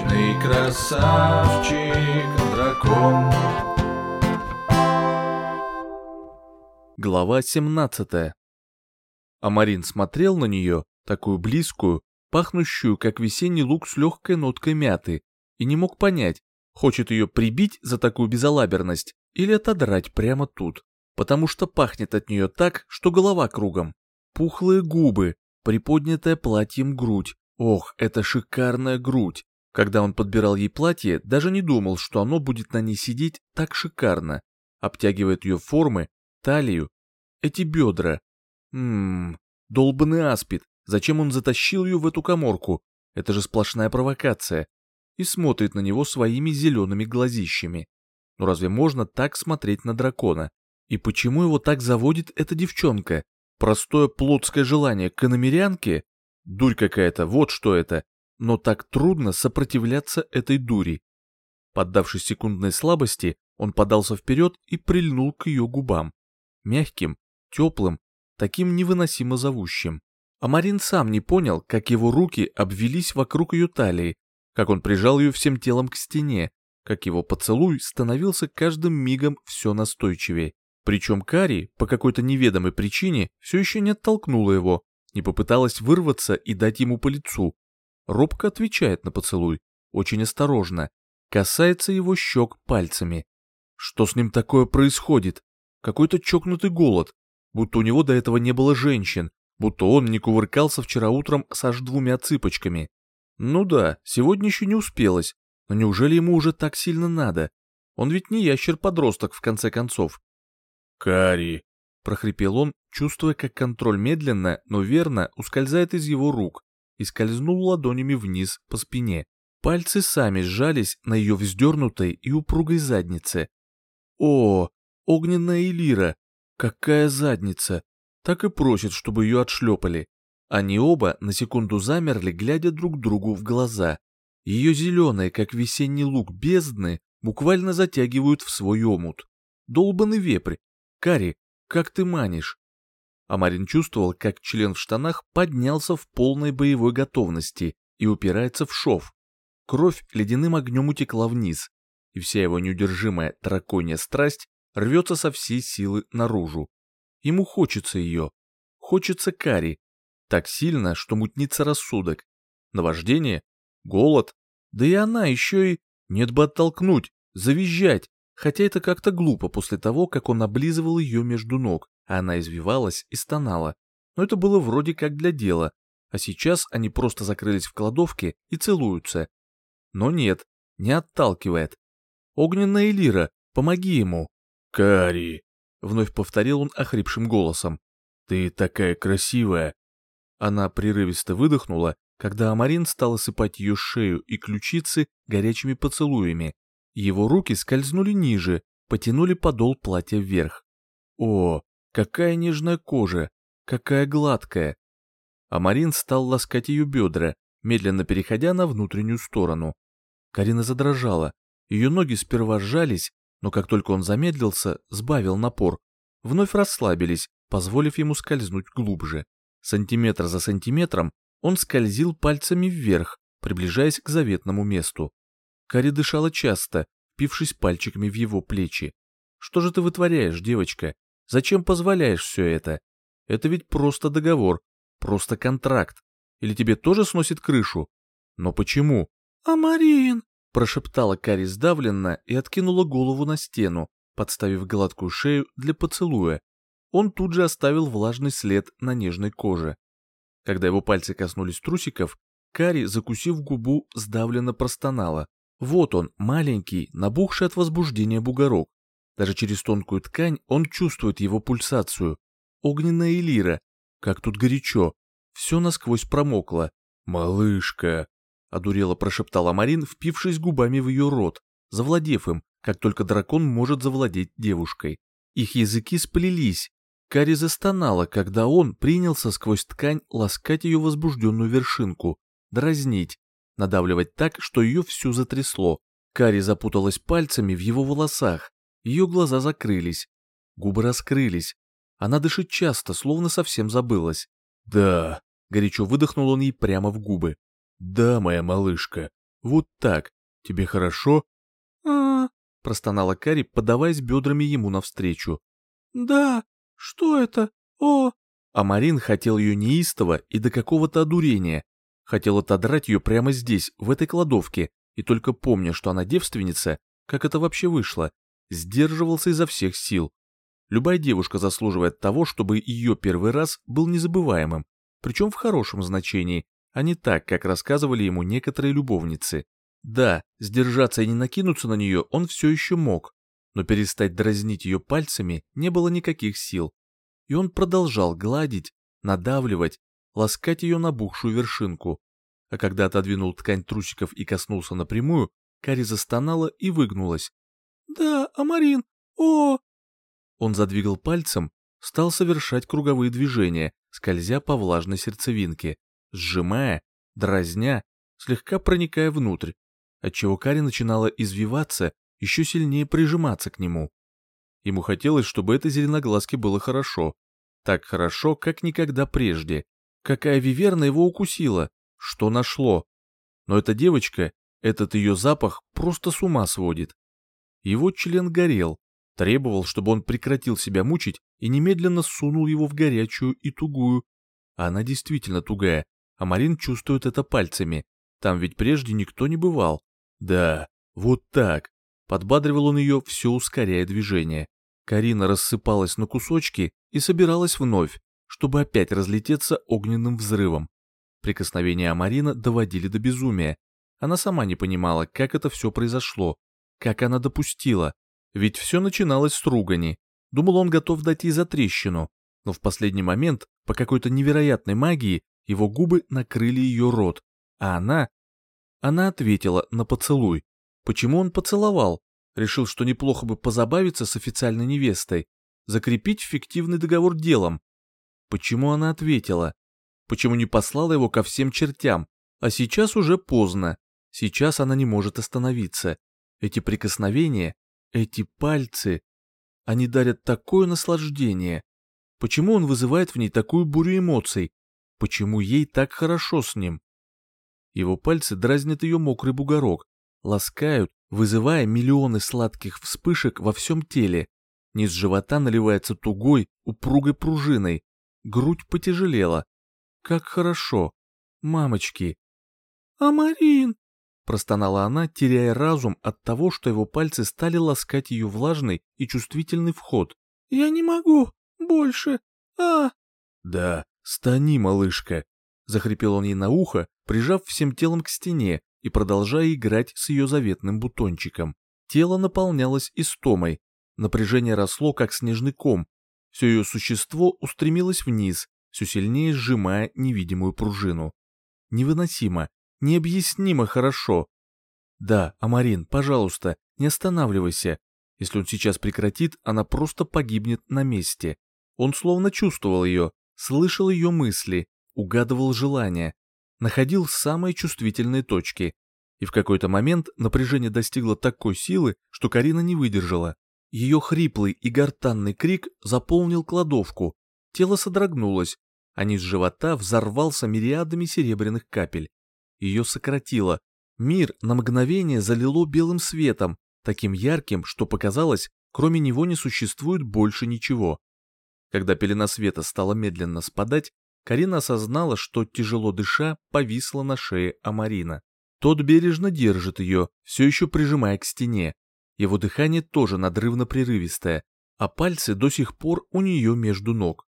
Вечный красавчик дракон. Глава 17 Амарин смотрел на нее, такую близкую, пахнущую, как весенний лук с легкой ноткой мяты, и не мог понять, хочет ее прибить за такую безалаберность или отодрать прямо тут, потому что пахнет от нее так, что голова кругом. Пухлые губы, приподнятая платьем грудь. Ох, это шикарная грудь. Когда он подбирал ей платье, даже не думал, что оно будет на ней сидеть так шикарно. Обтягивает ее формы, талию, эти бедра. Ммм, долбанный аспид. Зачем он затащил ее в эту коморку? Это же сплошная провокация. И смотрит на него своими зелеными глазищами. Но разве можно так смотреть на дракона? И почему его так заводит эта девчонка? Простое плотское желание к иномерянке? Дурь какая-то, вот что это. Но так трудно сопротивляться этой дури. Поддавшись секундной слабости, он подался вперед и прильнул к ее губам. Мягким, теплым, таким невыносимо зовущим. А Марин сам не понял, как его руки обвелись вокруг ее талии, как он прижал ее всем телом к стене, как его поцелуй становился каждым мигом все настойчивее. Причем Кари по какой-то неведомой причине все еще не оттолкнула его, не попыталась вырваться и дать ему по лицу. Робко отвечает на поцелуй, очень осторожно, касается его щек пальцами. Что с ним такое происходит? Какой-то чокнутый голод, будто у него до этого не было женщин, будто он не кувыркался вчера утром с аж двумя цыпочками. Ну да, сегодня еще не успелось, но неужели ему уже так сильно надо? Он ведь не ящер-подросток в конце концов. Кари, прохрипел он, чувствуя, как контроль медленно, но верно ускользает из его рук и скользнул ладонями вниз по спине. Пальцы сами сжались на ее вздернутой и упругой заднице. О, огненная Элира! Какая задница! Так и просит, чтобы ее отшлепали. Они оба на секунду замерли, глядя друг другу в глаза. Ее зеленые, как весенний лук бездны, буквально затягивают в свой омут. Долбанный вепрь, Кари, как ты манишь?» Амарин чувствовал, как член в штанах поднялся в полной боевой готовности и упирается в шов. Кровь ледяным огнем утекла вниз, и вся его неудержимая драконья страсть рвется со всей силы наружу. Ему хочется ее, хочется Кари, так сильно, что мутнится рассудок. Наваждение, голод, да и она еще и... Нет бы оттолкнуть, завизжать, хотя это как-то глупо после того, как он облизывал ее между ног, а она извивалась и стонала. Но это было вроде как для дела, а сейчас они просто закрылись в кладовке и целуются. Но нет, не отталкивает. «Огненная Элира, помоги ему!» Кари, вновь повторил он охрипшим голосом. «Ты такая красивая!» Она прерывисто выдохнула, когда Амарин стал осыпать ее шею и ключицы горячими поцелуями, его руки скользнули ниже, потянули подол платья вверх. О, какая нежная кожа, какая гладкая. А стал ласкать ее бедра, медленно переходя на внутреннюю сторону. Карина задрожала, ее ноги сперва сжались, но как только он замедлился, сбавил напор. Вновь расслабились, позволив ему скользнуть глубже. Сантиметр за сантиметром он скользил пальцами вверх, приближаясь к заветному месту. Кари дышала часто, впившись пальчиками в его плечи. «Что же ты вытворяешь, девочка? Зачем позволяешь все это? Это ведь просто договор, просто контракт. Или тебе тоже сносит крышу? Но почему?» «Амарин!» — прошептала Кари сдавленно и откинула голову на стену, подставив гладкую шею для поцелуя. Он тут же оставил влажный след на нежной коже. Когда его пальцы коснулись трусиков, Кари, закусив губу, сдавленно простонала. Вот он, маленький, набухший от возбуждения бугорок. Даже через тонкую ткань он чувствует его пульсацию. Огненная лира. Как тут горячо. Все насквозь промокло. «Малышка!» — одурело прошептала Марин, впившись губами в ее рот, завладев им, как только дракон может завладеть девушкой. Их языки сплелись. Кари застонала, когда он принялся сквозь ткань ласкать ее возбужденную вершинку, дразнить, надавливать так, что ее всю затрясло. Кари запуталась пальцами в его волосах, ее глаза закрылись, губы раскрылись. Она дышит часто, словно совсем забылась. «Да», — горячо выдохнул он ей прямо в губы. «Да, моя малышка, Вот так. Тебе хорошо?» а простонала Кари, подаваясь бедрами ему навстречу. «Да, что это? О!» А Марин хотел ее неистово и до какого-то одурения. Хотел отодрать ее прямо здесь, в этой кладовке, и только помня, что она девственница, как это вообще вышло, сдерживался изо всех сил. Любая девушка заслуживает того, чтобы ее первый раз был незабываемым, причем в хорошем значении, а не так, как рассказывали ему некоторые любовницы. Да, сдержаться и не накинуться на нее он все еще мог, но перестать дразнить ее пальцами не было никаких сил. И он продолжал гладить, надавливать, ласкать ее набухшую вершинку. А когда отодвинул ткань трусиков и коснулся напрямую, Кари застонала и выгнулась. «Да, Амарин, о!» Он задвигал пальцем, стал совершать круговые движения, скользя по влажной сердцевинке, сжимая, дразня, слегка проникая внутрь, отчего Кари начинала извиваться, еще сильнее прижиматься к нему. Ему хотелось, чтобы этой зеленоглазке было хорошо. Так хорошо, как никогда прежде. Какая виверна его укусила, что нашло. Но эта девочка, этот ее запах просто с ума сводит. Его член горел, требовал, чтобы он прекратил себя мучить и немедленно сунул его в горячую и тугую. Она действительно тугая, а Марин чувствует это пальцами. Там ведь прежде никто не бывал. Да, вот так. Подбадривал он ее, все ускоряя движение. Карина рассыпалась на кусочки и собиралась вновь, чтобы опять разлететься огненным взрывом. Прикосновения Амарина доводили до безумия. Она сама не понимала, как это все произошло, как она допустила. Ведь все начиналось с ругани. Думал, он готов дать за трещину, но в последний момент, по какой-то невероятной магии, его губы накрыли ее рот, а она она ответила на поцелуй. Почему он поцеловал? Решил, что неплохо бы позабавиться с официальной невестой, закрепить фиктивный договор делом. Почему она ответила? Почему не послала его ко всем чертям? А сейчас уже поздно. Сейчас она не может остановиться. Эти прикосновения, эти пальцы, они дарят такое наслаждение. Почему он вызывает в ней такую бурю эмоций? Почему ей так хорошо с ним? Его пальцы дразнят ее мокрый бугорок, ласкают, вызывая миллионы сладких вспышек во всем теле. Низ живота наливается тугой, упругой пружиной. Грудь потяжелела. Как хорошо. Мамочки. «Амарин!» Простонала она, теряя разум от того, что его пальцы стали ласкать ее влажный и чувствительный вход. «Я не могу! Больше! А!» «Да, стани, малышка!» Захрипел он ей на ухо, прижав всем телом к стене и продолжая играть с ее заветным бутончиком. Тело наполнялось истомой, напряжение росло, как снежный ком, все ее существо устремилось вниз, все сильнее сжимая невидимую пружину. Невыносимо, необъяснимо хорошо. Да, Амарин, пожалуйста, не останавливайся. Если он сейчас прекратит, она просто погибнет на месте. Он словно чувствовал ее, слышал ее мысли, угадывал желания, находил самые чувствительные точки. И в какой-то момент напряжение достигло такой силы, что Карина не выдержала. Ее хриплый и гортанный крик заполнил кладовку. Тело содрогнулось, а низ живота взорвался мириадами серебряных капель. Ее сократило. Мир на мгновение залило белым светом, таким ярким, что показалось, кроме него не существует больше ничего. Когда пелена света стала медленно спадать, Карина осознала, что, тяжело дыша, повисла на шее Амарина. Тот бережно держит ее, все еще прижимая к стене. Его дыхание тоже надрывно-прерывистое, а пальцы до сих пор у нее между ног.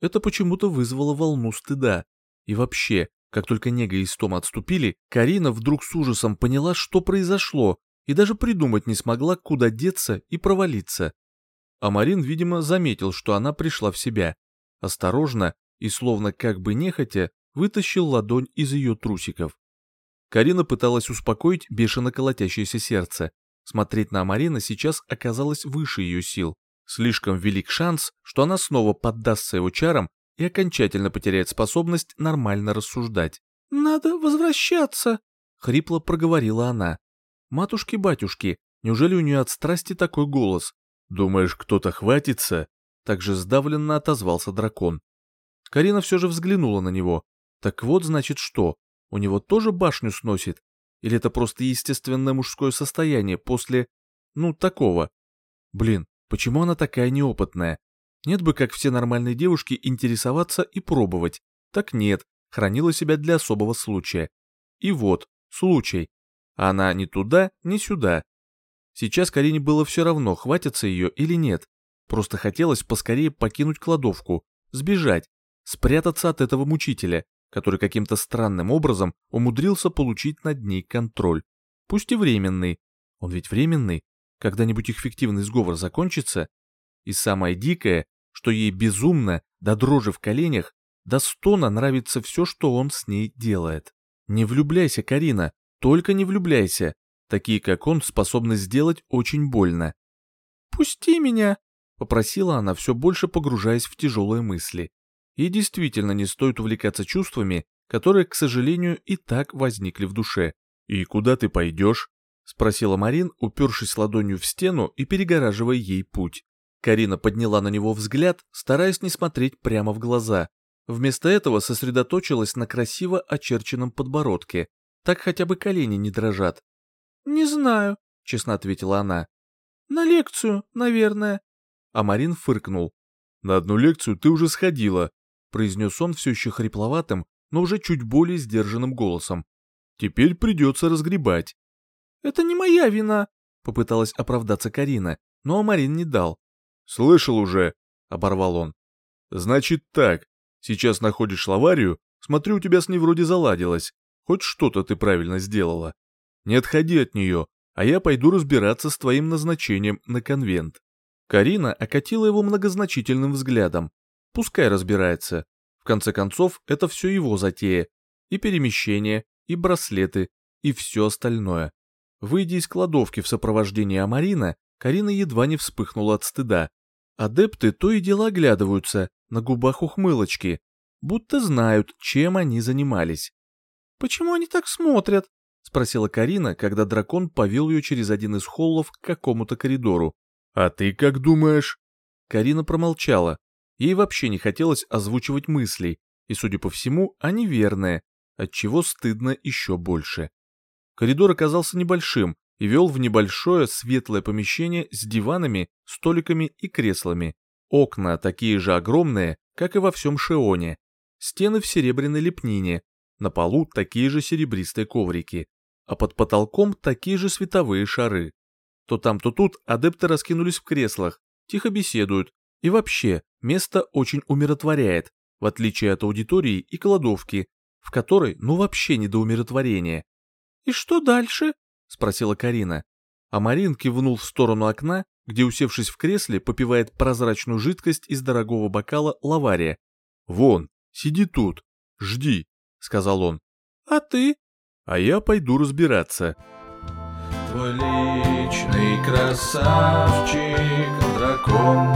Это почему-то вызвало волну стыда. И вообще, как только нега и стома отступили, Карина вдруг с ужасом поняла, что произошло, и даже придумать не смогла, куда деться и провалиться. Амарин, видимо, заметил, что она пришла в себя. Осторожно, и словно как бы нехотя вытащил ладонь из ее трусиков. Карина пыталась успокоить бешено колотящееся сердце. Смотреть на Марина сейчас оказалось выше ее сил. Слишком велик шанс, что она снова поддастся его чарам и окончательно потеряет способность нормально рассуждать. «Надо возвращаться», — хрипло проговорила она. «Матушки-батюшки, неужели у нее от страсти такой голос? Думаешь, кто-то хватится?» Также сдавленно отозвался дракон. Карина все же взглянула на него. Так вот, значит, что? У него тоже башню сносит? Или это просто естественное мужское состояние после... ну, такого? Блин, почему она такая неопытная? Нет бы, как все нормальные девушки, интересоваться и пробовать. Так нет, хранила себя для особого случая. И вот, случай. Она ни туда, ни сюда. Сейчас Карине было все равно, хватится ее или нет. Просто хотелось поскорее покинуть кладовку, сбежать, спрятаться от этого мучителя, который каким-то странным образом умудрился получить над ней контроль. Пусть и временный. Он ведь временный. Когда-нибудь их фиктивный сговор закончится. И самое дикое, что ей безумно, до дрожи в коленях, до стона нравится все, что он с ней делает. Не влюбляйся, Карина, только не влюбляйся. Такие, как он, способны сделать очень больно. «Пусти меня!» — попросила она, все больше погружаясь в тяжелые мысли. И действительно не стоит увлекаться чувствами, которые, к сожалению, и так возникли в душе. «И куда ты пойдешь?» — спросила Марин, упершись ладонью в стену и перегораживая ей путь. Карина подняла на него взгляд, стараясь не смотреть прямо в глаза. Вместо этого сосредоточилась на красиво очерченном подбородке. Так хотя бы колени не дрожат. «Не знаю», — честно ответила она. «На лекцию, наверное». А Марин фыркнул. «На одну лекцию ты уже сходила», — произнес он все еще хрипловатым, но уже чуть более сдержанным голосом. «Теперь придется разгребать». «Это не моя вина», — попыталась оправдаться Карина, но Марин не дал. «Слышал уже», — оборвал он. «Значит так, сейчас находишь лаварию, смотрю, у тебя с ней вроде заладилось, хоть что-то ты правильно сделала. Не отходи от нее, а я пойду разбираться с твоим назначением на конвент». Карина окатила его многозначительным взглядом. Пускай разбирается. В конце концов, это все его затея. И перемещение, и браслеты, и все остальное. Выйдя из кладовки в сопровождении Амарина, Карина едва не вспыхнула от стыда. Адепты то и дело оглядываются, на губах ухмылочки, будто знают, чем они занимались. «Почему они так смотрят?» — спросила Карина, когда дракон повел ее через один из холлов к какому-то коридору. «А ты как думаешь?» Карина промолчала. Ей вообще не хотелось озвучивать мыслей, и, судя по всему, они верные, отчего стыдно еще больше. Коридор оказался небольшим и вел в небольшое светлое помещение с диванами, столиками и креслами. Окна такие же огромные, как и во всем Шионе. Стены в серебряной лепнине, на полу такие же серебристые коврики, а под потолком такие же световые шары. То там, то тут адепты раскинулись в креслах, тихо беседуют, и вообще, место очень умиротворяет, в отличие от аудитории и кладовки, в которой ну вообще не до умиротворения. «И что дальше?» — спросила Карина. А Марин кивнул в сторону окна, где, усевшись в кресле, попивает прозрачную жидкость из дорогого бокала лавария. «Вон, сиди тут, жди», — сказал он. «А ты?» «А я пойду разбираться». Твой личный красавчик, дракон